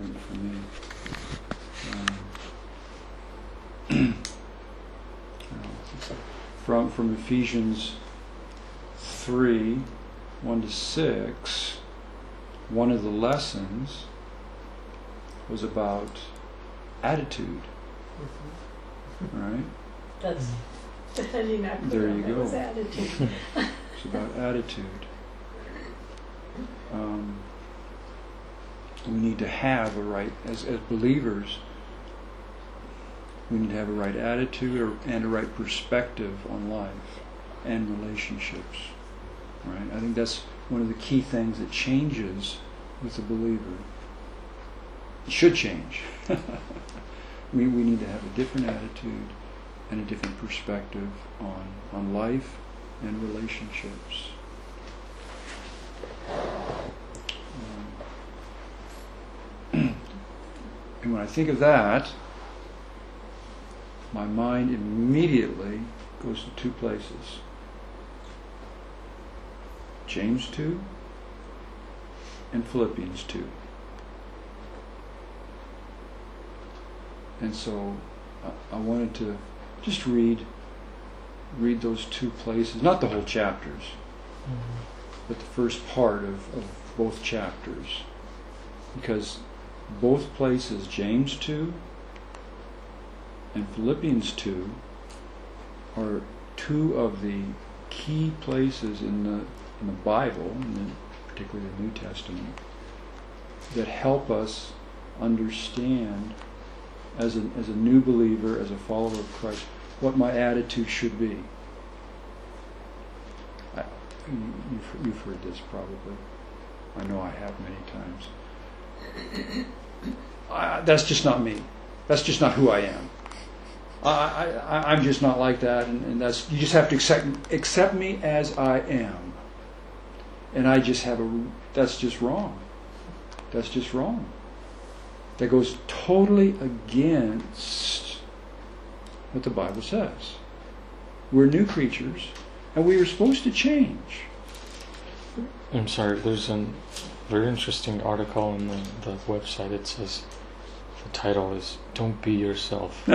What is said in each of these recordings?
for, for me. Um, from, from Ephesians 3 1 to 6, one of the lessons was about attitude. Right? That's depending on There you go. attitude. It's about attitude. Um, we need to have a right, as, as believers, we need to have a right attitude or, and a right perspective on life and relationships. Right? I think that's one of the key things that changes with a believer. It should change. we, we need to have a different attitude and a different perspective on, on life and relationships. And when I think of that, my mind immediately goes to two places James 2 and Philippians 2. And so I, I wanted to just read read those two places, not the whole chapters, mm-hmm. but the first part of, of both chapters. Because both places, James 2 and Philippians 2, are two of the key places in the, in the Bible, the, particularly the New Testament, that help us understand as a, as a new believer, as a follower of Christ, what my attitude should be. I, you- you've, you've heard this probably. I know I have many times. That's just not me. That's just not who I am. I, I'm just not like that, and, and that's you just have to accept accept me as I am. And I just have a that's just wrong. That's just wrong. That goes totally against what the Bible says. We're new creatures, and we are supposed to change. I'm sorry, there's a very interesting article on the, the website. It says the title is Don't Be Yourself.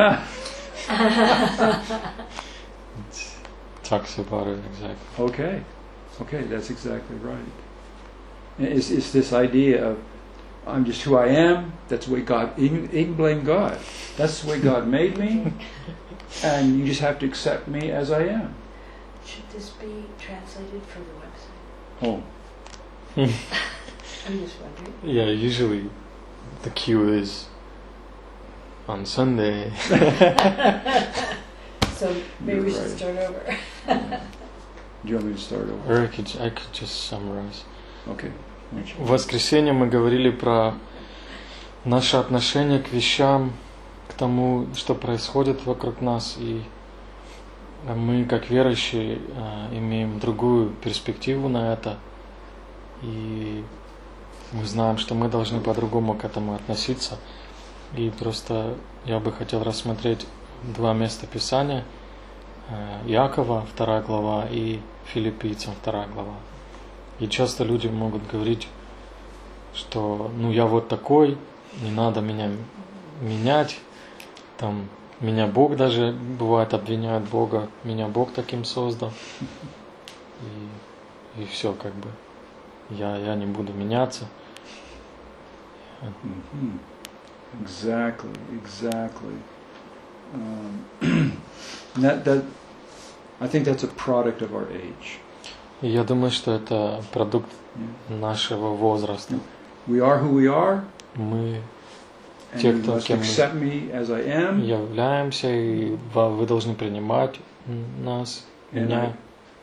It talks about it exactly. Okay, okay, that's exactly right. It's, it's this idea of I'm just who I am. That's the way God. Even, even blame God. That's the way God made me, and you just have to accept me as I am. Should this be translated for the website? Oh, I'm just wondering. Yeah, usually the cue is on Sunday. So maybe we You're should right. start over. do you want me to start over? or I could, I could just summarize. Okay. В воскресенье мы говорили про наше отношение к вещам, к тому, что происходит вокруг нас, и мы, как верующие, э, имеем другую перспективу на это, и мы знаем, что мы должны по-другому к этому относиться. И просто я бы хотел рассмотреть два места Писания. Э, Иакова, вторая глава, и Филиппийцам, вторая глава. И часто люди могут говорить, что ну я вот такой, не надо меня менять, там меня Бог даже бывает обвиняет Бога, меня Бог таким создал. И, и все как бы. Я, я не буду меняться. Mhm. Exactly, exactly. Um, that, that, I think that's a product of our age. И я думаю, что это продукт Yeah. нашего возраста. We are who we are, Мы Те, кто кем мы являемся, и вы должны принимать нас, меня,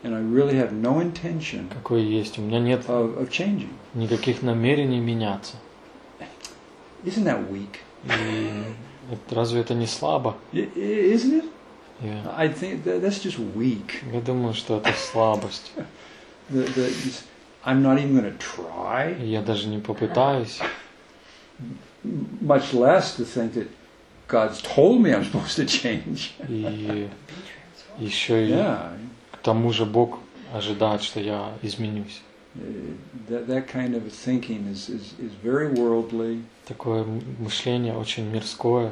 and I really have no intention какой есть. У меня нет of, of changing. никаких намерений меняться. Isn't that weak? И это- разве это не слабо? I- i- Isn't it? Я, I think that, that's just weak. я думаю, что это слабость. The, the, I'm not even going to try, И Я даже не попытаюсь. much less to think that God's told me I'm supposed to change. И еще и Yeah. Тому же Бог ожидает, что я изменюсь. Uh, that, that kind of thinking is, is, is very worldly Такое мышление очень мирское,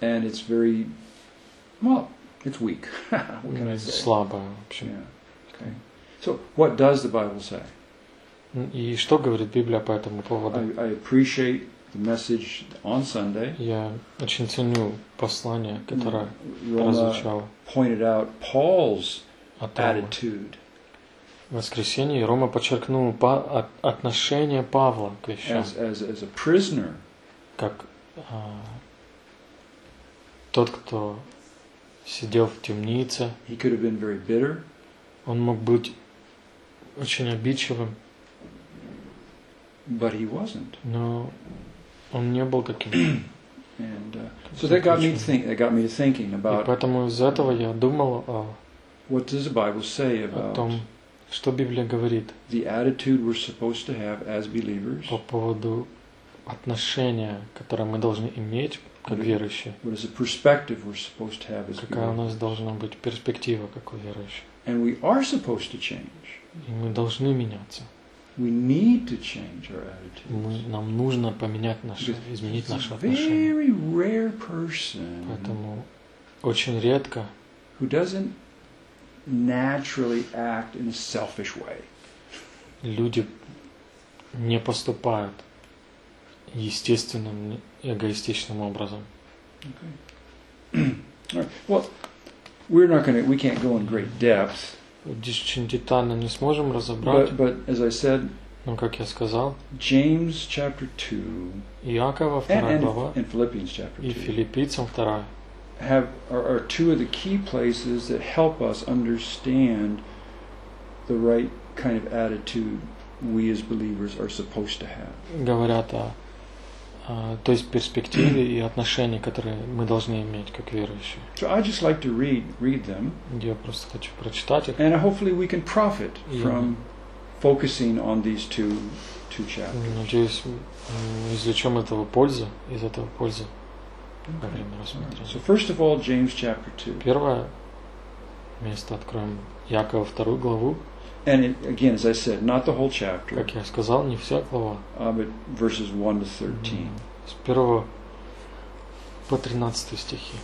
and it's very, well, it's weak. what can I м, say? слабое, в общем. Yeah. Okay. So, what does the Bible say? И что говорит Библия по этому поводу? I, I appreciate the message on Sunday. Я очень ценю послание, которое прозвучало pointed out Paul's. Attitude В воскресенье и Рома подчеркнул па- от- отношение Павла к вещам, as, as, as a prisoner. как а, тот, кто сидел в темнице, He could have been very bitter. он мог быть очень обидчивым, but he wasn't. но он не был таким. And uh, so that got me to think. That got me to thinking И about поэтому из этого я думал о, what does the Bible say о about том, что Библия говорит the attitude we're supposed to have as believers. по поводу отношения, которое мы должны иметь как верующие. What is the perspective we're supposed to have as Какая у нас должна быть перспектива, как у верующих. And we are supposed to change. И мы должны меняться. We need to change our Мы, нам нужно поменять наши, Because изменить наши отношения. very rare person Поэтому очень редко who doesn't naturally act in a selfish way. люди не поступают естественным, эгоистичным образом. All right. Well, we're not going to. We can't go in great depth. Здесь Очень детально не сможем разобрать, But, but as I said, но, как я сказал, James chapter 2 Иакова and, вторая and, глава and Philippians chapter и 2 Филиппийцам вторая have, are, are two of the key places that help us understand the right kind of attitude we as believers are supposed to have. говорят о, о той перспективе и отношении, которые мы должны иметь как верующие. So I just like to read read them, Я просто хочу прочитать их. and hopefully we can profit Yeah. from focusing on these two two chapters. Надеюсь, мы извлечем этого пользы, из этого пользы Во время So first of all, James chapter 2. Первое место откроем Якова вторую главу. And it, again, as I said, not the whole chapter, Как я сказал, не вся глава. uh, but verses 1 to 13. С первого по 13 стихи.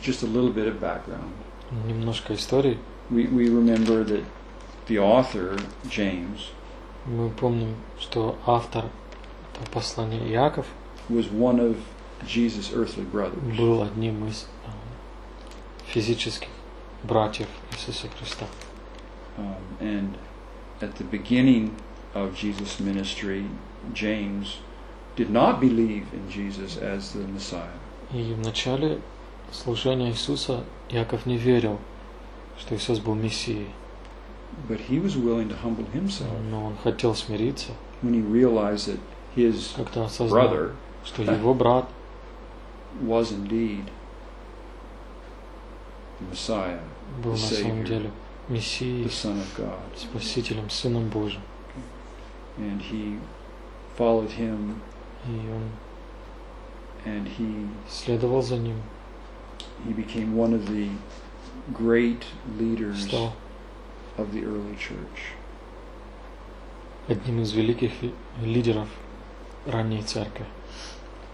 Just a little bit of background. Немножко истории. We, we remember that the author, James, Мы помним, что автор этого послания Иаков was one of Jesus' earthly brothers. был одним из э, физических братьев Иисуса Христа. Um, and at the beginning of Jesus' ministry, James did not believe in Jesus as the Messiah. И в начале служения Иисуса Иаков не верил, что Иисус был Мессией, But he was willing to humble himself но он хотел смириться, when he realized that his когда осознал, brother что его брат was indeed the Messiah, был the на самом Savior, деле Мессией, the Son of God. Спасителем, Сыном Божьим. And he followed him И он and he следовал за ним, he became one of the great leaders стал of the early church. одним из великих ли- лидеров ранней церкви.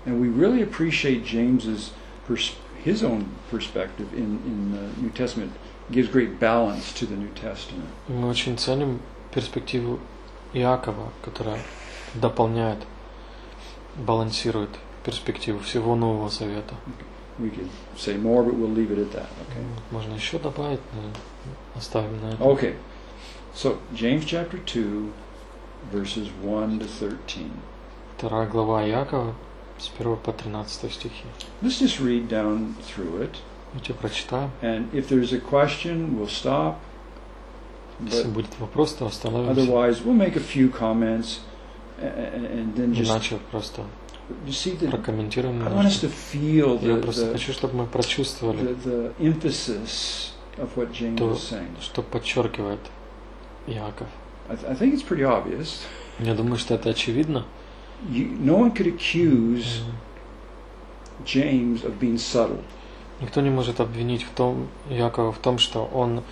And we really appreciate James's pers- his own perspective in, in the New Testament gives great balance to the New Testament. И мы очень ценим перспективу Иакова, которая дополняет, балансирует перспективу всего Нового Завета. We could say more, but we'll leave it at that. Okay. Можно еще добавить, но оставим на это. Okay. So James chapter two, verses one to thirteen. Вторая глава Иакова с 1 по 13 стихи. Let's just read down through it, Давайте прочитаем. and if there's a question, we'll stop. Если будет вопрос, то остановимся. otherwise, we'll make a few comments, and, then just Иначе просто прокомментируем I want us to feel Я the, просто the, хочу, чтобы мы the, прочувствовали, the emphasis of what James То- is saying. что подчеркивает Иаков. I, I think it's pretty obvious. Я думаю, что это очевидно. You, no one could accuse James of being subtle. Никто не может обвинить в том, Якова в том, что он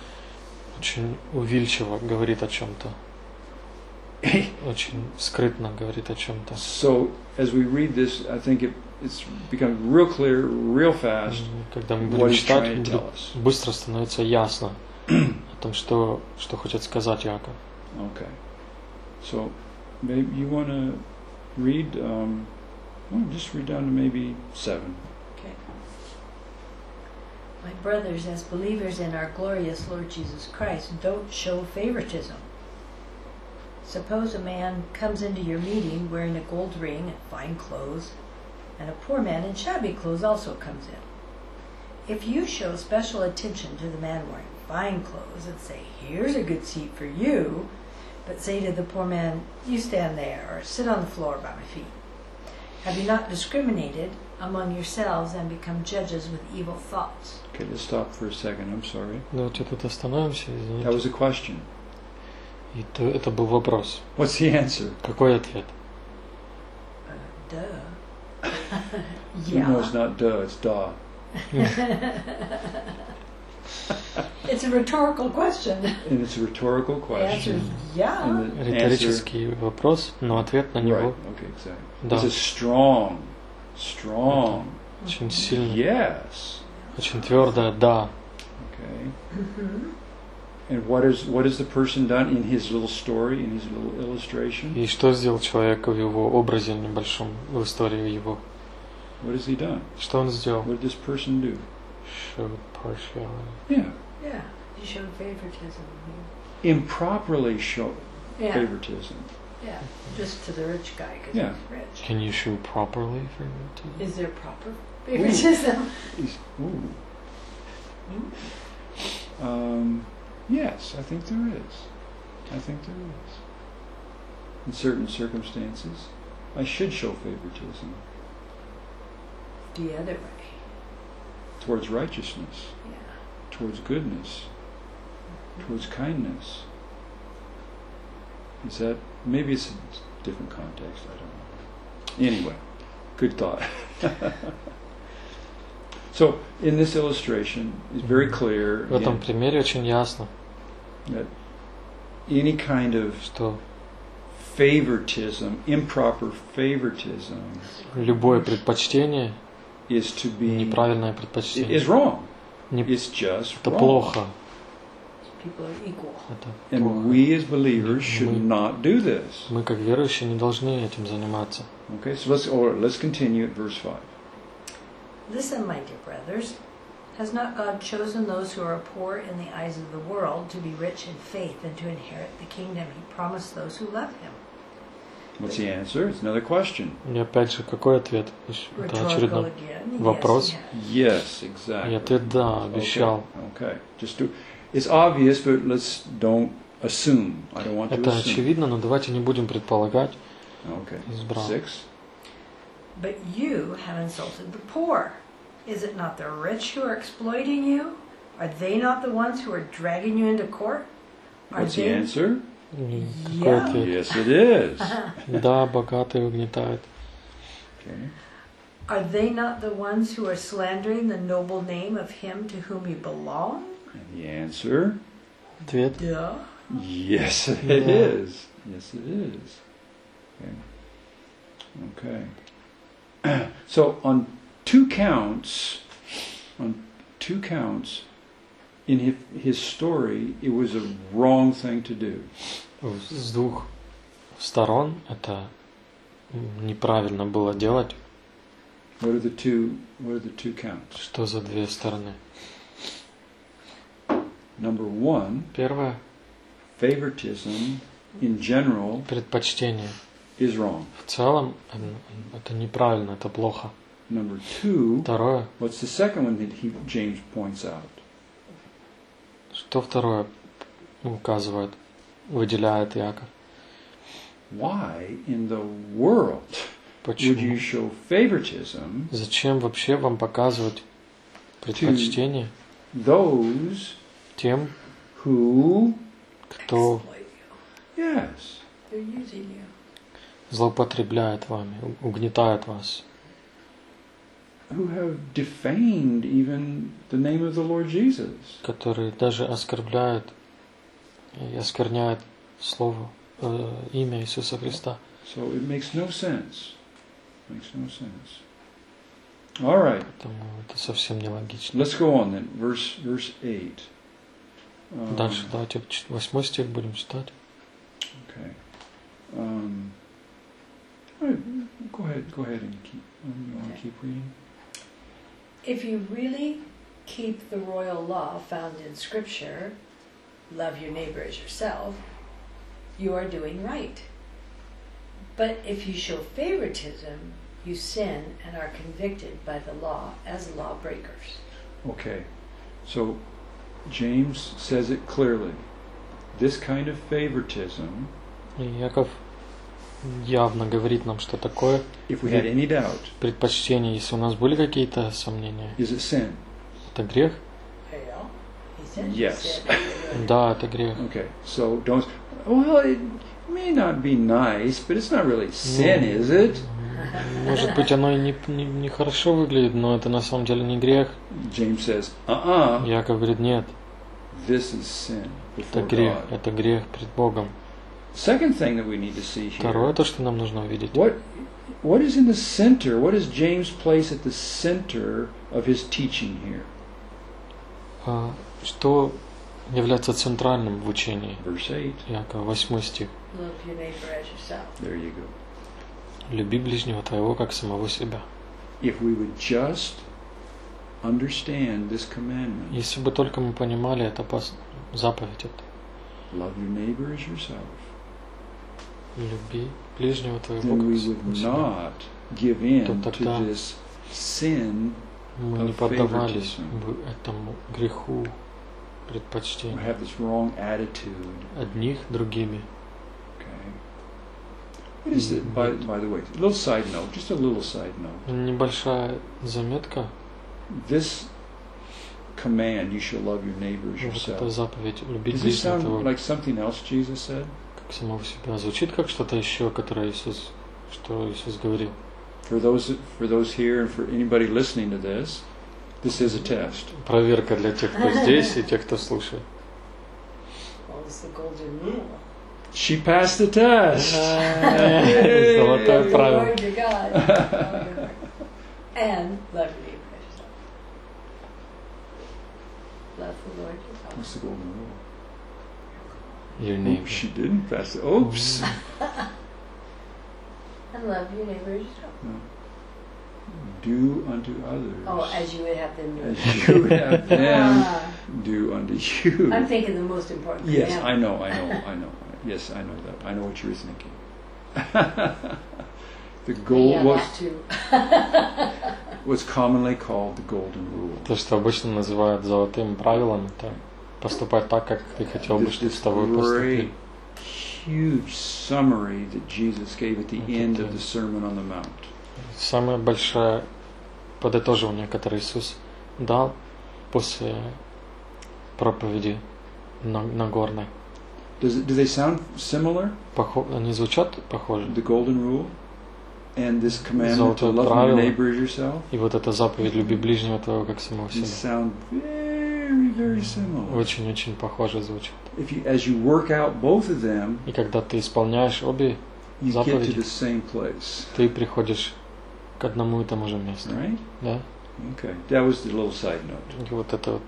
очень увильчиво говорит о чем-то, очень скрытно говорит о чем-то. So as we read this, I think it, it's becoming real clear, real fast Когда мы будем читать, быстро становится ясно о том, что, что хочет сказать Яков. Okay. So maybe you want to read, um, well, just read down to maybe seven. Okay. My brothers, as believers in our glorious Lord Jesus Christ, don't show favoritism. Suppose a man comes into your meeting wearing a gold ring and fine clothes, and a poor man in shabby clothes also comes in. If you show special attention to the man wearing fine clothes and say, Here's a good seat for you, but say to the poor man, You stand there, or sit on the floor by my feet. Have you not discriminated among yourselves and become judges with evil thoughts? Okay, let's stop for a second. I'm sorry. Давайте тут остановимся, That извините. was a question. И то, это был вопрос. What's the answer? Какой ответ? Uh, duh. No, it's yeah. not duh, it's da. It's a rhetorical question. And it's a rhetorical The answer is question. yeah. And the answer, Риторический вопрос, но ответ на right, него okay, exactly. Да. It's a strong, strong, очень сильный, yes. очень твердое «да». Okay. Mhm. And what is what has the person done in his little story, in his little illustration? И что сделал человек в его образе небольшом, в истории его? What has he done? Что он сделал? What did this person do? Showed partiality. Yeah, Yeah. You showed favoritism. improperly show Yeah. favoritism. Yeah. Just to the rich guy because Yeah. he's rich. Can you show properly favoritism? Is there proper favoritism? He's- ooh. Um, yes, I think there is. I think there is. In certain circumstances, I should show favoritism The other way towards righteousness, Yeah. towards goodness, towards kindness. Is that maybe it's a different context? I don't know. Anyway, good thought. so in this illustration, it's very clear В этом again, примере очень ясно, that any kind of что favoritism, improper favoritism, любое предпочтение, is to be неправильное is предпочтение, wrong. не- It's just это wrong. плохо. People are equal. Это And плохо. we as believers should Мы- not do this. Мы, как верующие, не должны этим заниматься. Okay, so let's or let's continue at verse five. Listen, my dear brothers. Has not God chosen those who are poor in the eyes of the world to be rich in faith and to inherit the kingdom he promised those who love him? What's the answer? It's another question. И опять же, какой ответ? Это очередной. вопрос. Yes, exactly. И ответ «да», обещал. Okay, okay. Just do. It's obvious, but let's don't assume. I don't want to Это assume. очевидно, но давайте не будем предполагать. Okay. Избрал. Six. But you have insulted the poor. Is it not the rich who are exploiting you? Are they not the ones who are dragging you into court? Are What's the they? answer? И Какой Yeah. ответ? Yes, it is. Да, богатые угнетают. Okay. Are they not the ones who are slandering the noble name of him to whom you belong? And the answer? Ответ Duh. Yes, it Yeah. is. Yes, it is. Okay. Okay. so on two counts, on two counts, in his, his story, it was a wrong thing to do. с двух сторон это неправильно было делать. What are the two? What are the two counts? Что за две стороны? Number one, Первое favoritism in general предпочтение. is wrong. В целом м, это неправильно, это плохо. Number two, Второе, what's the second one that he, James points out? Что второе указывает, выделяет Яков? Why in the world would you Почему? show favoritism Зачем вообще вам показывать предпочтение those тем, who, кто yes, злоупотребляет вами, угнетает вас, who have defamed even the name of the Lord Jesus? которые даже оскорбляют и оскверняет Слово, э, имя Иисуса Христа. So it makes no sense. Makes no sense. All right. Поэтому это совсем нелогично. Let's go on then. Verse verse eight. Um, Дальше давайте ч- восьмой стих будем читать. Okay. Um, all right, go ahead. Go ahead and keep. Um, you want to Okay. keep reading? if you really keep the royal law found in Scripture, love your neighbor as yourself, you are doing right. But if you show favoritism, you sin and are convicted by the law as lawbreakers. Okay, so James says it clearly. This kind of favoritism. Явно говорит нам, что такое предпочтение, если у нас были какие-то сомнения, это грех? Yes. Да, это грех. Okay. So don't. Well, it may not be nice, but it's not really sin, Ну, is it? Может быть, оно и не, не, не хорошо выглядит, но это на самом деле не грех. James says, uh-uh, Яков говорит, нет, this is sin это before грех, God. это грех пред Богом. Second thing that we need to see Второе, here. то, что нам нужно увидеть. What, what is in the center? What does James place at the center of his teaching here? А, Что является центральным в учении Verse 8. Якова, 8 стих. Love your neighbor as yourself. There you go. Люби ближнего твоего, как самого себя. If we would just understand this commandment, Если бы только мы понимали это заповедь, это love your neighbor as yourself, люби ближнего твоего, then we как would самого себя. not give in То to тогда this sin Мы не of поддавались favoritism. бы этому греху or предпочтения have this wrong attitude. одних другими. Okay. What is it, by, by the way, a little side note, just a little side note. Небольшая заметка. This command, you shall love your neighbor as Вот эта yourself. заповедь любить Does this ближнего sound твоего, like something else Jesus said? Как самого себя. Звучит как что-то еще, которое Иисус, что Иисус говорил. For those, for those here and for anybody listening to this, this is a test. Проверка для тех, кто здесь и тех, кто слушает. Well, it's the golden rule. She passed the test. Золотое правило. And love your neighbor. Love the Lord your God. What's the golden rule? Your neighbor. Oops, she didn't pass it. Oops. And love your neighbor as yourself. Do unto others Oh, as you would have them do. as you would have them Ah, do unto you. I'm thinking the most important Yes, commandment. I know, I know, I know. Yes, I know that. I know what you were thinking. the gold yeah, was that too. was commonly called the golden rule. То, что обычно называют золотым правилом, это Поступать так, как ты хотел бы, чтобы с тобой поступили. huge summary that Jesus gave at the end of the Sermon on the Mount. Самое большое подытоживание, которое Иисус дал после проповеди на- Нагорной. Does it, do they sound similar? Они звучат похоже? The golden rule and this commandment to love your neighbor as yourself? И вот эта заповедь «люби ближнего твоего, как самого себя». sound very, very similar. Очень-очень похоже звучит. If you, as you work out both of them, И когда ты исполняешь обе, you get to Заповеди. the same place, ты приходишь к одному и тому же месту. right? Да? Okay, that was the little side note. И вот эта вот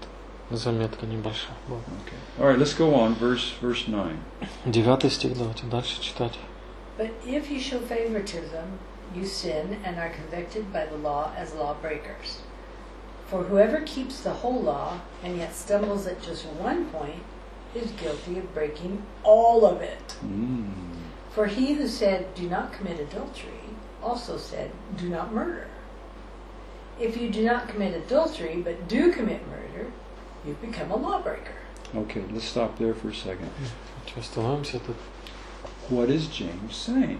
заметка небольшая была. Okay, all right, let's go on. Verse verse nine. Девятый стих, давайте дальше читать. But if you show favoritism, you sin and are convicted by the law as lawbreakers. For whoever keeps the whole law and yet stumbles at just one point is guilty of breaking all of it. Mm. For he who said, Do not commit adultery, also said, Do not murder. If you do not commit adultery but do commit murder, you've become a lawbreaker. Okay, let's stop there for a second. Чё, Остановимся тут. What is James saying?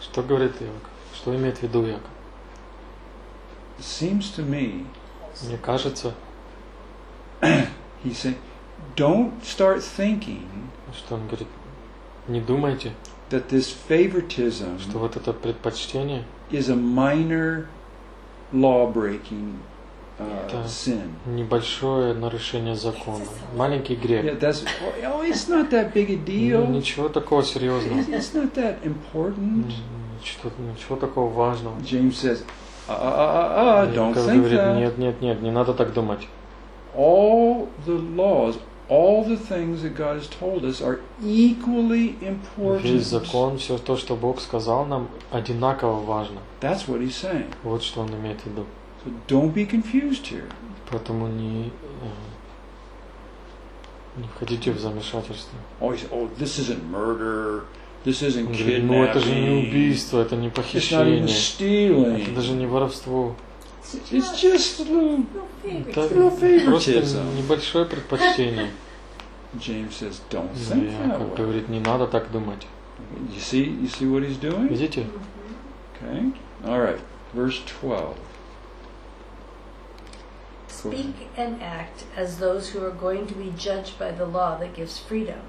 Что говорит Иаков? Что имеет в виду Иаков? It seems to me Мне кажется, he's saying, don't start thinking что он говорит, не думайте, that this favoritism что вот это предпочтение is a minor law breaking uh, sin. Небольшое нарушение закона. Маленький грех. Yeah, that's oh, it's not that big a Ну, deal. ничего такого серьезного. It's it's not that important. Ничего, ничего такого важного. James says, uh, uh, uh, uh, don't Иаков think говорит, that. нет, нет, нет, не надо так думать. All the laws, all the things that God has told us are equally important. Весь закон, все то, что Бог сказал нам, одинаково важно. That's what he's saying. Вот что он имеет в виду. So don't be confused here. Поэтому не, э, не входите в замешательство. Oh, he said, oh, this isn't murder. This isn't Он говорит, ну это же не kidnapping. убийство, это не It's not even похищение, это stealing. даже не воровство. It's just a little. Это Little favoritism. просто небольшое предпочтение. James says, don't Но think that Иаков way. говорит, не надо так думать. You see, you see what he's doing? Видите? Okay. All right. Verse 12. Speak and act as those who are going to be judged by the law that gives freedom,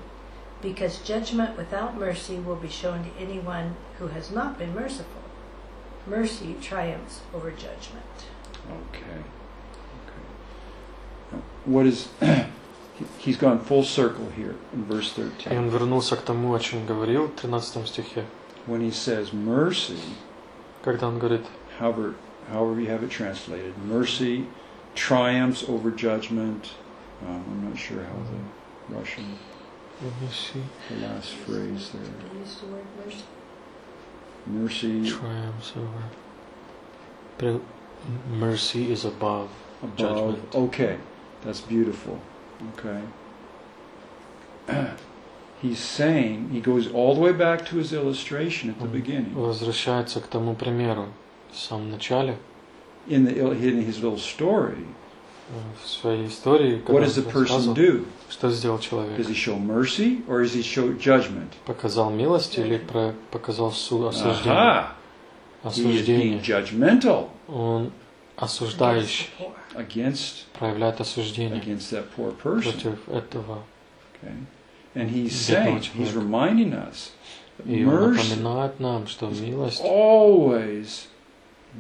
because judgment without mercy will be shown to anyone who has not been merciful. Mercy triumphs over judgment. Okay. Okay. Now, What is. he- He's gone full circle here in verse И 13. он вернулся к тому, о чем говорил в 13 стихе, When he says mercy, когда он говорит, however, however you have it translated, mercy triumphs over judgment. Um, I'm not sure how the Russian, the last phrase there. Did you use the word mercy? Mercy triumphs over. Pre- Mercy is above. above. Judgment. Okay, that's beautiful. Okay. He's saying, he goes all the way back to his illustration at the Он beginning. возвращается к тому примеру в самом начале In, the, in his little story, э, в своей истории, когда what does the он person рассказывал, do? что сделал человек. Does he show mercy or does he show judgment? Показал милость или про- показал су- осуждение? Aha! He is being Осуждение. judgmental Он осуждающий, Against the poor. against проявляет осуждение against that poor person. против этого. Okay, and he's Бедного saying, he's человека. reminding us, that И он mercy напоминает нам, что милость always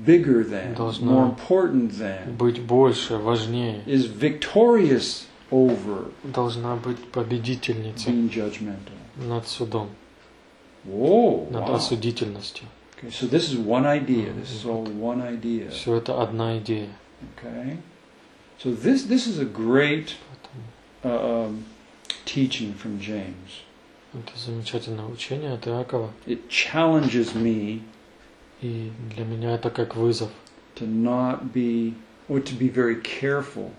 bigger than, Должна more important than, быть больше, важнее, is victorious over должна быть победительницей being judgmental. над судом, Whoa! над Wow. осудительностью. Okay, so this is one idea. This is all one idea. Все это одна идея. Okay, so this this is a great Поэтому uh, um, teaching from James. это замечательное учение от Иакова. It challenges me И для меня это как вызов. to not be, or to be very careful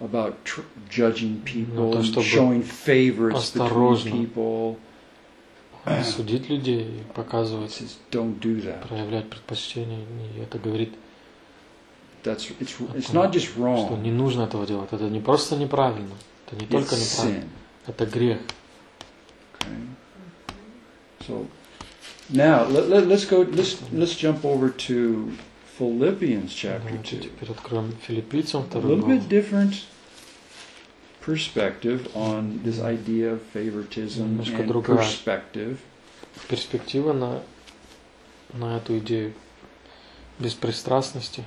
about tr- judging people, то, and чтобы showing favorites between people. Судить людей показывать, says, don't do that. проявлять предпочтение. И это говорит, That's it's it's not just что wrong. не нужно этого делать. Это не просто неправильно. Это не только It's неправильно. sin. Это грех. Okay. So now let, let, let's go. Let's let's jump over to Philippians chapter Давайте two. теперь откроем филиппийцам A вторую little главу. bit different perspective on this idea of favoritism Немножко and другая. perspective. Перспектива на, на эту идею беспристрастности.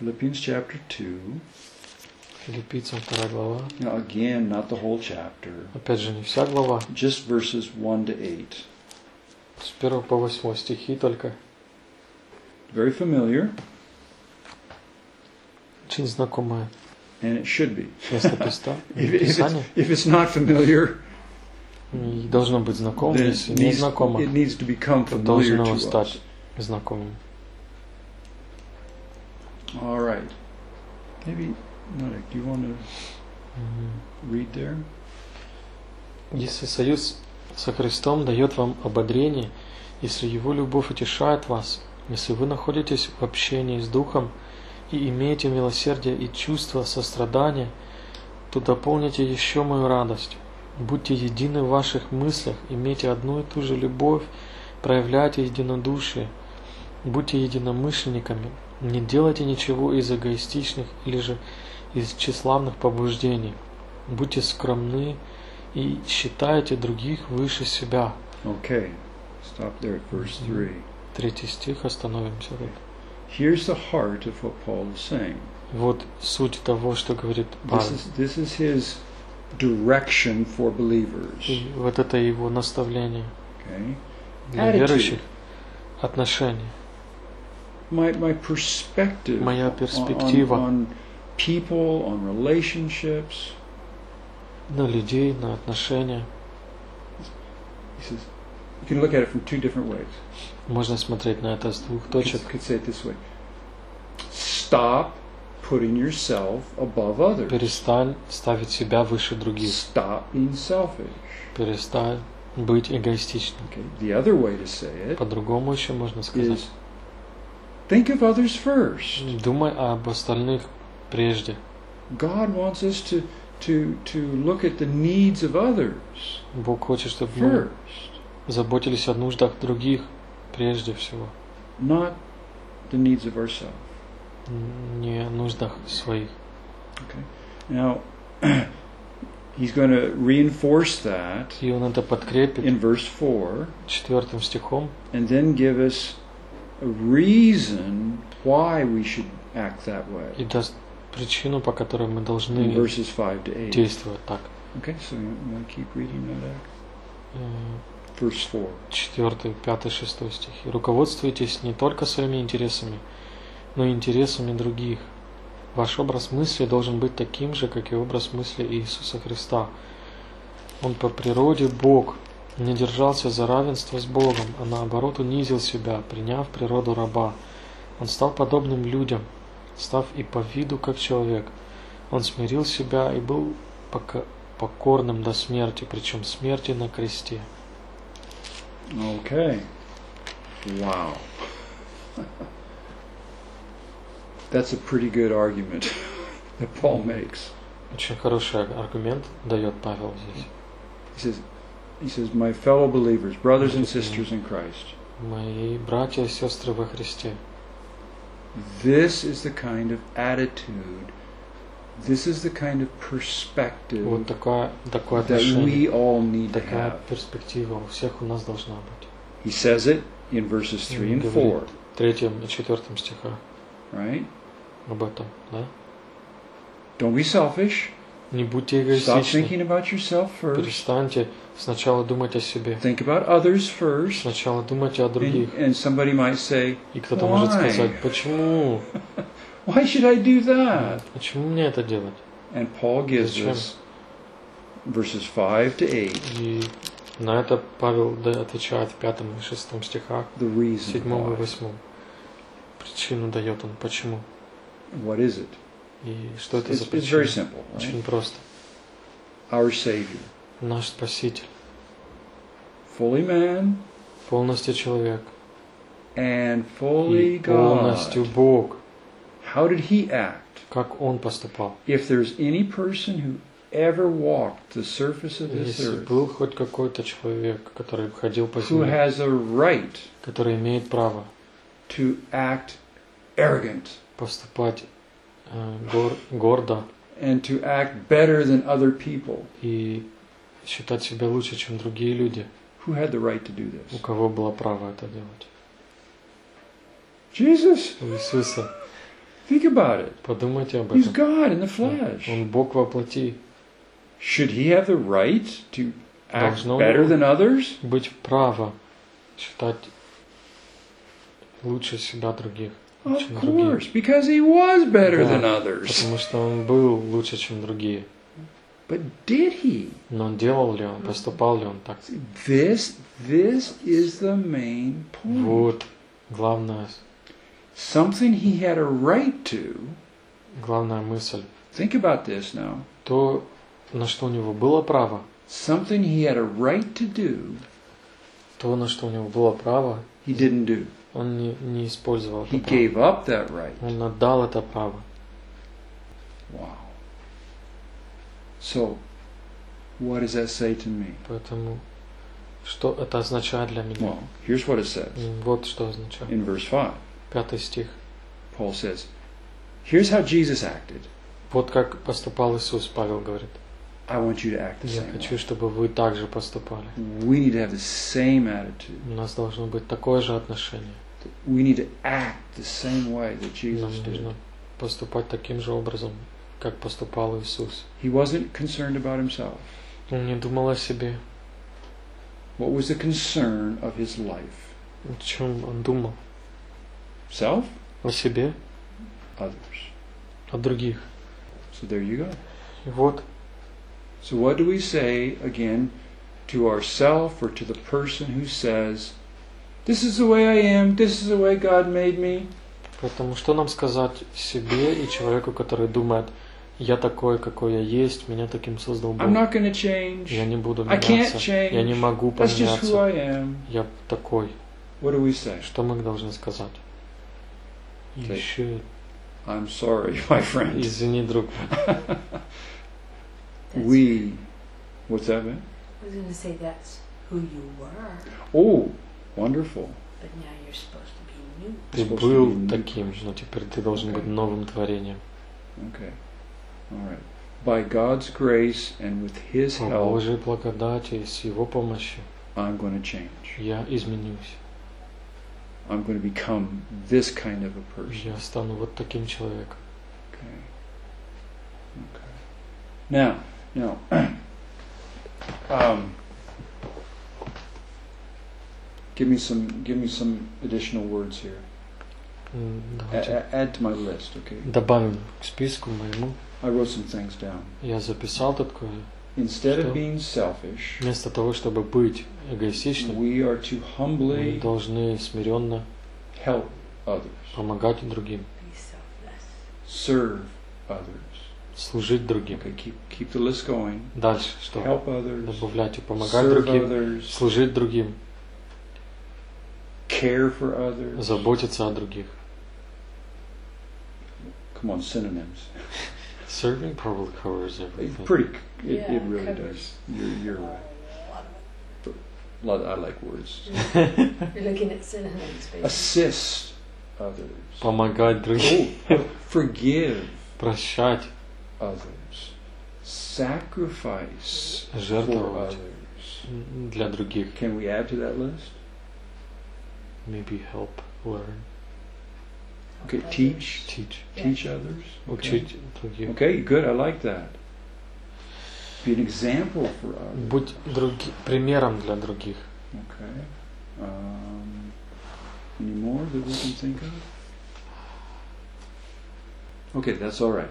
Philippians chapter 2. Филиппийцам вторая глава. Now, again, not the whole chapter, Опять же, не вся глава. just verses 1 to 8. С 1 по 8 стихи только. Very familiar, Очень знакомое and it should be. место Писта- If, if, it's, Писания. if it's not familiar, И должно быть знакомым. then Если it не needs, знакомо, it needs to become то familiar должно to us. стать знакомым. All right. Maybe, Nana, do you want to Мгм. read there? Если союз со Христом дает вам ободрение, если Его любовь утешает вас, если вы находитесь в общении с Духом и имеете милосердие и чувство сострадания, то дополните еще мою радость. Будьте едины в ваших мыслях, имейте одну и ту же любовь, проявляйте единодушие, будьте единомышленниками, не делайте ничего из эгоистичных или же из тщеславных побуждений. Будьте скромны и считайте других выше себя. Okay. Stop there at verse Mhm. 3. Третий стих, остановимся here's the heart of what Paul is saying. Вот суть того, что говорит This Павел. is, this is his direction for believers. И вот это его наставление Okay? для Attitude. верующих отношения. My, my perspective Моя on, перспектива. on people, on relationships. На людей, на отношения. He says, you can look at it from two different ways. Можно смотреть на это с двух точек. could say it this way Stop putting yourself above others. Перестань ставить себя выше других. Stop being selfish. Перестань быть эгоистичным. Okay. The other way to say it По-другому еще можно сказать. is think of others first. Думай об остальных прежде. God wants us to, to, to look at the needs of others Бог хочет, чтобы мы first, заботились о нуждах других прежде всего, not the needs of ourselves. не о нуждах своих. Now, he's going to reinforce that И он это подкрепит in verse 4 четвертым стихом and then give us a reason why we should act that way и даст причину, по которой мы должны verses 5 to 8. действовать так. Okay, so to keep reading that? Э, Verse 4. Четвертый, пятый, шестой стихи. Руководствуйтесь не только своими интересами, но и интересами других. Ваш образ мысли должен быть таким же, как и образ мысли Иисуса Христа. Он по природе Бог, не держался за равенство с Богом, а наоборот унизил себя, приняв природу раба. Он стал подобным людям, став и по виду как человек. Он смирил себя и был покорным до смерти, причем смерти на кресте. Okay. Wow. That's a pretty good argument that Paul makes. Очень хороший аргумент дает Павел здесь. He says, he says, my fellow believers, brothers and sisters in Christ, Мои братья и сестры во Христе, this is the kind of attitude, this is the kind of perspective вот такое, такое that отношение, we all need to такая have. перспектива у всех у нас должна быть. He says it in verses 3 and 4, Говорит в третьем и четвертом стихах right? об этом, да? Don't be selfish. Не будьте Stop эгоистичны. thinking about yourself first. Перестаньте сначала думать о себе. Think about others first. Сначала думайте о других. And, and somebody might say, И кто-то может Why? сказать, почему? Why should I do that? Почему мне это делать? And Paul gives Зачем? us verses 5 to 8 И на это Павел отвечает в пятом и шестом стихах, седьмом и восьмом. Причину дает он, почему. What is it? И что это It's, за it's причина? very simple. Right? Очень просто. Our Savior, Наш Спаситель, fully man полностью человек and fully и полностью God. Бог. How did he act? Как Он поступал? If there's any person who ever walked the surface of this Если earth был хоть какой-то человек, который ходил по who земле, has a right который имеет право to act arrogant поступать э, гор- гордо and to act better than other people, и считать себя лучше, чем другие люди, who had the right to do у this? кого было право это делать? Jesus. У Иисуса. Think about it. Подумайте об He's этом. God in the flesh. Он Бог во плоти. Should he have the right to act Должно better ли than others? быть право считать лучше себя других, Of чем другие. course, because he was better Да, than others. Потому что он был лучше, чем другие. But did he? Но делал ли он, поступал ли он так? This this is the main point. Вот главная, Something he had a right to. главная мысль. Think about this now. То, на что у него было право, Something he had a right to do, то, на что у него было право, he didn't do. Он не, не использовал He это право. gave up that right. Он отдал это право. Wow. So, what does that say to me? Поэтому что это означает для меня? Well, here's what it says Вот что означает. in verse 5. Пятый стих. Paul says, Here's how Jesus acted. Вот как поступал Иисус, Павел говорит. I want you to act the Я same хочу, way. чтобы вы также поступали. We need to have the same attitude. У нас должно быть такое же отношение. we need to act the same way that Нам Jesus did. нужно поступать таким же образом, как поступал Иисус. He wasn't concerned about himself. Он не думал о себе, What was the concern of his life? о чем он думал. Self? О себе, Others. о других. So there you go. И вот, So what do we say again to ourself or to the person who says, "This is the way I am. This is the way God made me." поэтому что нам сказать себе и человеку, который думает, я такой, какой я есть, меня таким создал Бог. I'm not going to change. Я не буду I can't меняться, я не change. могу That's just who поменяться, I am. я такой. What do we say? Что мы должны сказать? Okay. Еще, I'm sorry, my friend. извини, друг. We. What's that, man? I was going to say that's who you were, Oh, wonderful. but now you're supposed to be new. Ты supposed to был be new таким, person. но теперь ты должен быть Okay. новым творением. Okay. All right. By God's grace and with His По help, Божьей благодати и с Его помощью I'm going to change. я изменюсь. I'm going to become this kind of a person. Я стану вот таким человеком. Okay. Okay. Now, now, um, give me some, give me some additional words here. Давайте add to my list, okay? добавим к списку моему. I wrote some things down. Я записал такое. Instead of being selfish, Вместо того, чтобы быть эгоистичным, we are to мы humbly должны смиренно help others, помогать другим, Be selfless. serve others. служить другим. Okay, keep keep the list going. Дальше, что? Help others, Добавлять и помогать serve другим, others, служить другим, care for others. заботиться о других. Come on, synonyms. Serving probably covers It everything. pretty, it, it Yeah, really covers. does. You're, you're right. A lot of Lot- I like words. it. You're looking at synonyms, basically. Assist others. Помогать другим, Oh, forgive прощать, others. Sacrifice for Жертвовать. others. для других. Can we add to that list? Maybe help, learn, Okay, Others. teach. teach. Teach others. Okay. Учить других. Okay, good. I like that. Be an example for others. Будь други- примером для других. Okay. Um, any more that we can think of? Okay, that's all right.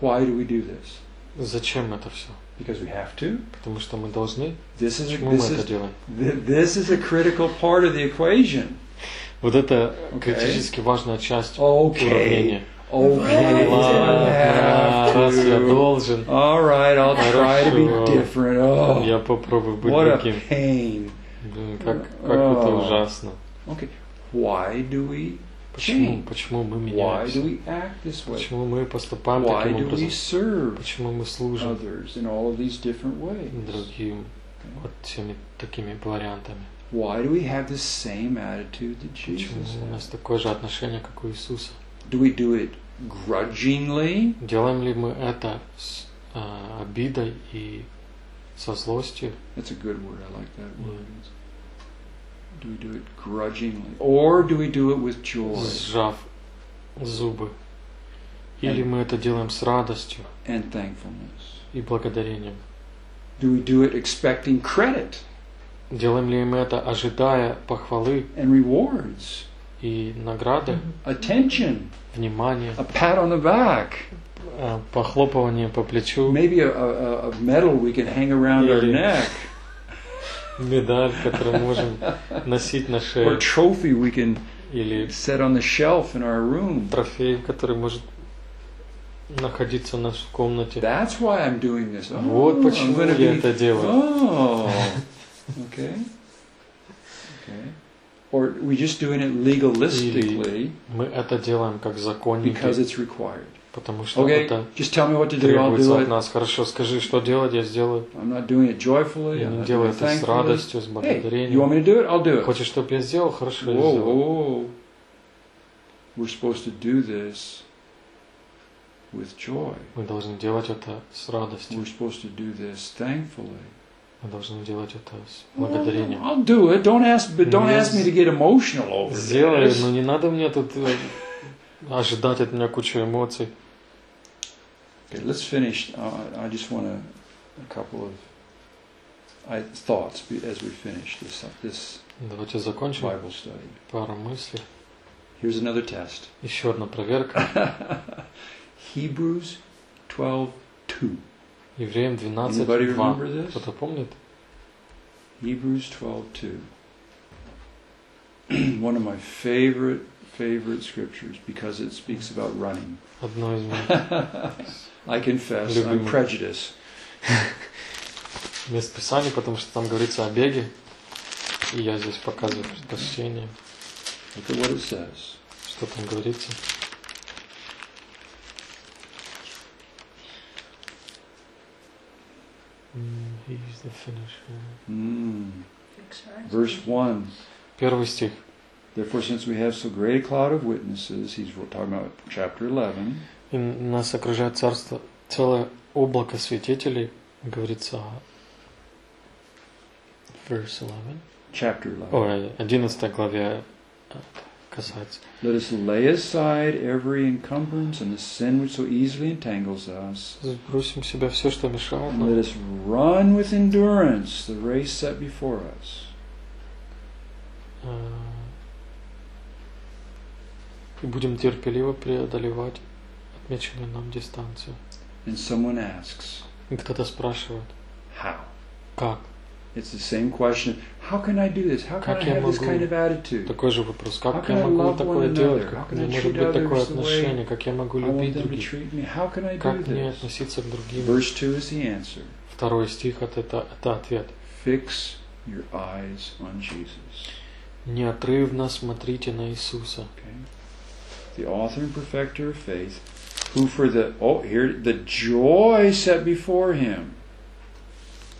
Why do we do this? Зачем это все? Because we have to. Потому что мы должны. This is a, Почему мы this это is делаем? th- this is a critical part of the equation. Вот это Okay. критически важная часть Okay. уравнения. Okay. Ладно, I have раз я to. должен, All right, I'll try to be Хорошо. different. Oh, я попробую быть what a другим. pain. Блин, как, как это Oh. ужасно. Okay, why do we Почему? change? Почему мы Why do меняемся? we act this way? Почему мы поступаем Why таким do we образом? serve Почему мы служим others in all of these different ways? другим вот всеми такими вариантами? Why do we have the same attitude that Почему Jesus у нас had? такое же отношение, как у Иисуса? Do we do it grudgingly? Делаем ли мы это с а, обидой и со злостью? That's a good word. I like that Yeah. word. Do we do it grudgingly? Or do we do it with joy сжав зубы. Или мы это делаем с радостью and thankfulness? и благодарением. Do we do it expecting credit Делаем ли мы это, ожидая похвалы and rewards, и награды, attention, внимания, a pat on the back, э, похлопывание по плечу, maybe a, a, a medal we can hang around our Или- neck, медаль, которую можем носить на or шее, trophy we can или set on the shelf in our room? трофей, который может находиться у нас в комнате. That's why I'm doing this. Oh, Вот почему I'm gonna я be- это делаю. Oh, okay. Okay. Or we just doing it legalistically Мы это делаем как because законники, it's required. Потому что Okay, это just tell me what to do. I'll do от нас. Хорошо, скажи, что делать, я сделаю. I'm not doing it joyfully. Я не делаю это с радостью, с Hey, you want благодарением. me to do it? I'll do it. Хочешь, чтобы я сделал? Хорошо, я Whoa, сделаю. whoa. We're supposed to do this with joy. Мы должны делать это с радостью. We're supposed to do this thankfully. Мы должны делать это с благодарением. I'll do it. Don't ask, but don't ask me to get emotional over Сделай, this. но не надо мне тут э, ожидать от меня кучу эмоций. Okay, let's finish. Uh, I just want a, a couple of I, thoughts be- as we finish this this Давайте закончим. Bible study. Пара мыслей. Here's another test. Еще одна проверка. Hebrews 12:2. Евреям 12, Anybody 2. remember this? Кто-то помнит? Hebrews 12:2. One of my favorite favorite scriptures because it speaks about running. Одно из моих I confess, I'm Любимый. prejudiced. мест Писаний, потому что там говорится о беге. И я здесь показываю предпочтение. Look at what it says. Что там говорится? Mm, He's the finisher. Mm. Fix our- Verse 1. Первый стих. Therefore, since we have so great a cloud of witnesses, he's talking about chapter 11. И нас окружает царство, целое облако свидетелей, говорится о verse 11. Chapter 11. Ой, 11 главе э, касается. Let us lay aside every encumbrance and the sin which so easily entangles us. Сбросим с себя все, что мешает And нам. let us run with endurance the race set before us. Э, И будем терпеливо преодолевать отмеченную нам дистанцию. And someone asks, И кто-то спрашивает, How? как? It's the same question. How can I do this? How can Как I have this kind of attitude? Такой же вопрос, как я могу такое делать, как меня может быть такое отношение, как я могу любить других, как мне относиться к другим. Verse 2 is the answer. Второй стих это, это, это ответ. Fix your eyes on Jesus. Неотрывно смотрите на Иисуса, Okay? The author and perfecter of faith, who for the oh here the joy set before him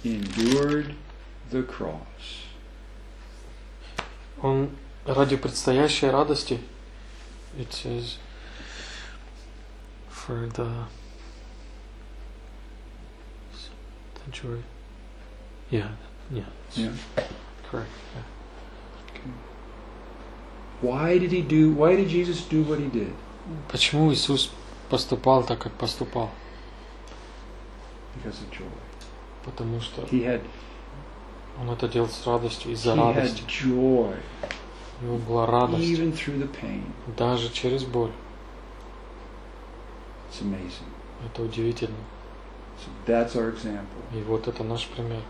endured the cross. Он ради предстоящей радости, it says, for the, the joy, yeah, yeah, Yeah. correct, Why did he do why did Jesus do what he did? Почему Иисус поступал так, как поступал? Because of joy. Потому что He had Он это делал с радостью, he из-за had радости. joy У него была радость, even through the pain. даже через боль. It's amazing. Это удивительно. So that's our example. И вот это наш пример.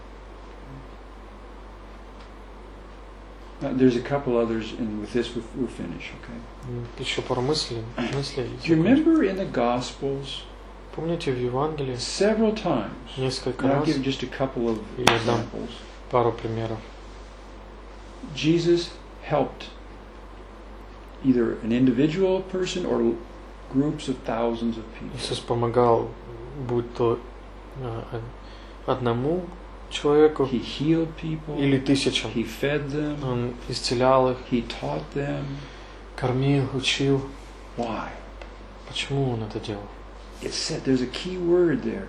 Now, there's a couple others, and with this we'll, we'll finish. Okay. М, Еще пару мыслей. мыслей Do you закончим. remember in the Gospels Помните в Евангелии several times? несколько And I'll раз, give just a couple of Я дам. examples. пару примеров. Jesus helped either an individual person or l- groups of thousands of people. Иисус помогал, будь то э, одному человеку He healed people. или тысячам. He fed them. Он исцелял их, He taught them. кормил, учил. Why? Почему он это делал? It said there's a key word there.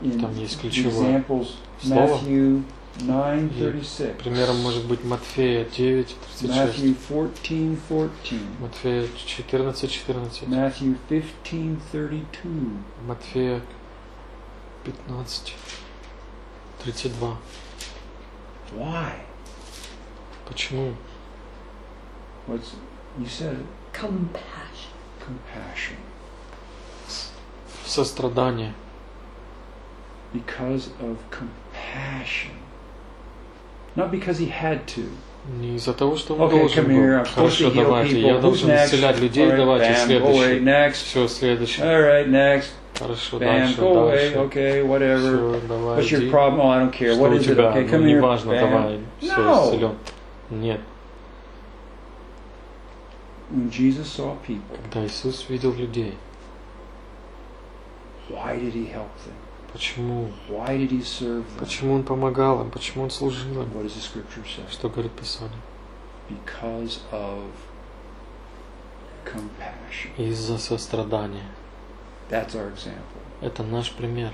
In Там есть the ключевое examples, слово. Matthew 9:36. Примером может быть Матфея 9, 36, Matthew 14:14. Матфея 14, 14, Matthew 15:32. Матфея 15, 32. Why? Почему? What's you said Compassion. compassion. Сострадание. Because of compassion. Not because he had to. Не из-за того, что он Okay, должен here. Был. to Хорошо, давайте. Я должен исцелять людей. Right, давайте bam, следующий. Next. Все, следующий. All right, next. Хорошо, Bam, дальше, go away. дальше. Okay, whatever. Все, давай, What's your иди. problem? Oh, I don't care. Что What у is it? тебя? Okay, Ну, come here. неважно, Bam. давай. Все, No. исцелен. Нет. When Jesus saw people, Когда Иисус видел людей, why did he help them? почему? Why did he serve them? Почему Он помогал им? Почему Он служил им? What does the scripture say? Что говорит Писание? Because of compassion. Из-за сострадания. That's our example. Это наш пример.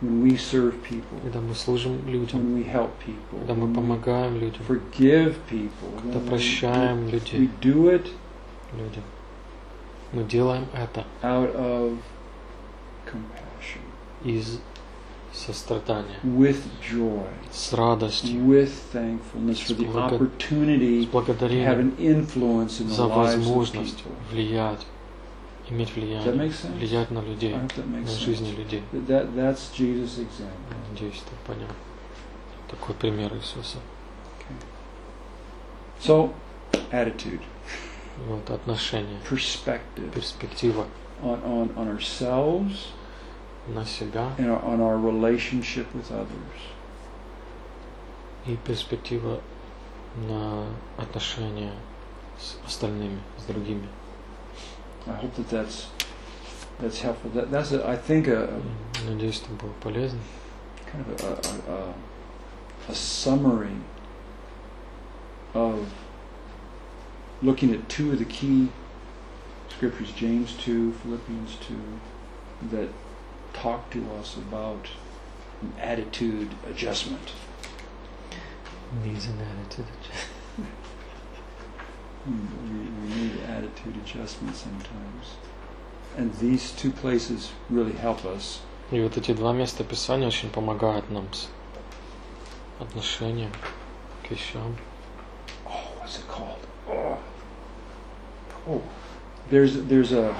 when we serve people, когда мы служим людям, when we help people, когда мы when we помогаем людям, forgive people, когда when we- прощаем we людей, do it людям. Мы делаем это out of compassion, из сострадания, with joy, с радостью, with thankfulness for the Благо- opportunity с to have благодарением an influence in the за lives of возможность people. влиять, Иметь влияние, влиять на людей, на жизни людей. That, that- that's Jesus' example. Надеюсь, ты понял. Такой пример Иисуса. So, attitude, Вот отношение, perspective перспектива on, on, on ourselves на себя and on our relationship with others. и перспектива на отношения с остальными, с другими. I hope that that's that's helpful. That, that's a, I think a, a И Надеюсь, это было полезно. kind of a, a, a, a summary of looking at two of the key scriptures, James 2, Philippians 2, that talk to us about an attitude adjustment. Needs an attitude. Hmm, We, we need attitude adjustment sometimes. And these two places really help us. И вот эти два места Писания очень помогают нам с отношением к вещам. Oh, what's it called? Oh, oh. There's there's a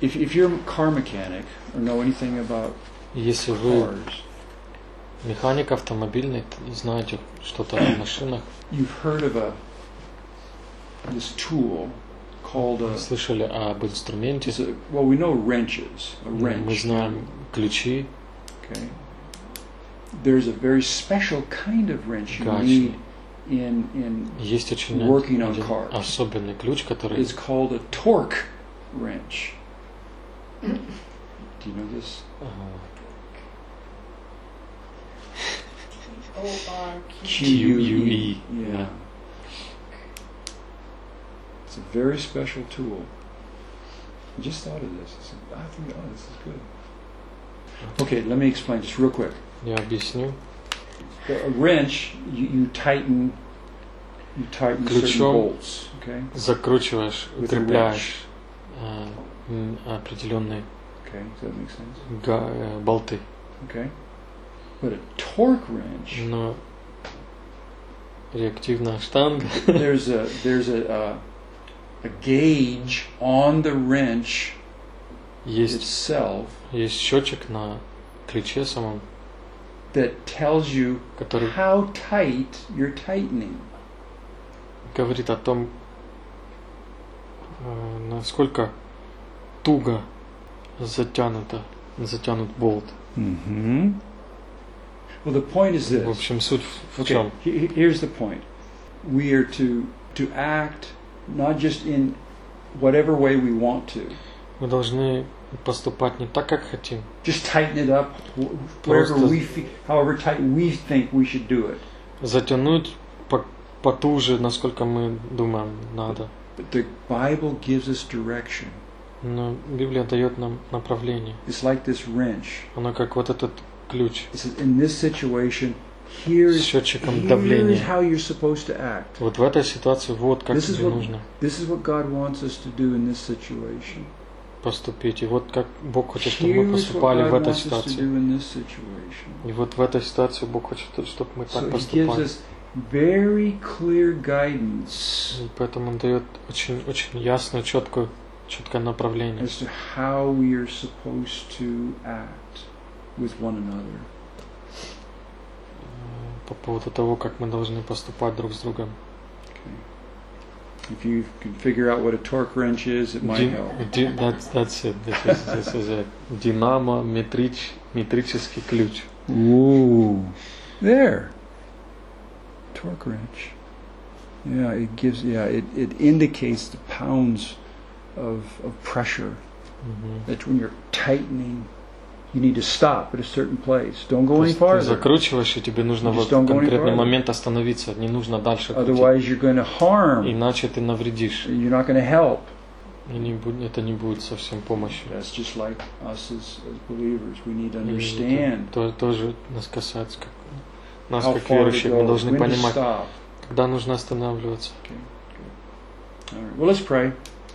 if if you're a car mechanic or know anything about И Если вы cars, механик автомобильный, т- знаете что-то о машинах, you've heard of a this tool called a, слышали об инструменте, it's a well we know wrenches a мы wrench знаем ключи, okay there's a very special kind of wrench you Gotcha. need in in есть очень Working on один cars. особенный ключ, который it's called a torque wrench do you know this а, QUE, Yeah. yeah. It's a very special tool. I just thought of this. I said, I think, oh, this is good. Okay, let me explain just real quick. я объясню. A wrench, you, you tighten, you tighten certain Ключом. bolts. Okay. Закручиваешь, With a укрепляешь а, м, определенные Okay. Does that make sense? га- э, болты. Okay. But a torque wrench, Но реактивная штанга, there's a there's a, a a gauge on the wrench есть, itself есть счетчик на ключе самом, that tells you который how tight you're tightening. говорит о том, э, насколько туго затянуто, затянут болт. Mm-hmm. Well, the point is В this. общем, суть в- в Okay, чем? he- he- here's the point. We are to to act not just in whatever way we want to. Мы должны поступать не так, как хотим, Just tighten it up wh- wherever Просто- we feel, however tight we think we should do it. затянуть по- потуже, насколько мы думаем надо. But the Bible gives us direction. Но Библия дает нам направление. It's like this wrench. Оно как вот этот ключ It says, in this situation, here с счетчиком here is давления. how you're supposed to act. Вот в этой ситуации вот как This is тебе what- нужно This is what God wants us to do in this situation. поступить. И вот как Бог хочет, чтобы мы поступали в этой ситуации. И вот в этой ситуации Бог хочет, чтобы мы так поступали. very clear guidance И поэтому Он дает очень, очень ясную, четкую, четкое направление. as to how we are supposed to act with one another. э, По поводу того, как мы должны поступать друг с другом. Okay. If you can figure out what a torque wrench is, it might Ди- help. ди- that's, that's it. This is, this is it. Динамо метрич, метрический ключ. Ooh, there. Torque wrench. Yeah, it gives. Yeah, it, it indicates the pounds of of pressure. Мгм. That when you're tightening, you need to stop at a certain place. Don't go any есть ты farther. закручиваешь, и тебе нужно в конкретный farther. момент остановиться, не нужно дальше. Otherwise, you're going to harm. Иначе ты навредишь. You're not going to help. и не будет, это не будет совсем помощью. That's just like us as, as believers. We need to understand то- тоже нас касается, как, нас как верующих, мы должны понимать, когда нужно останавливаться. Okay. All right. Well, let's pray.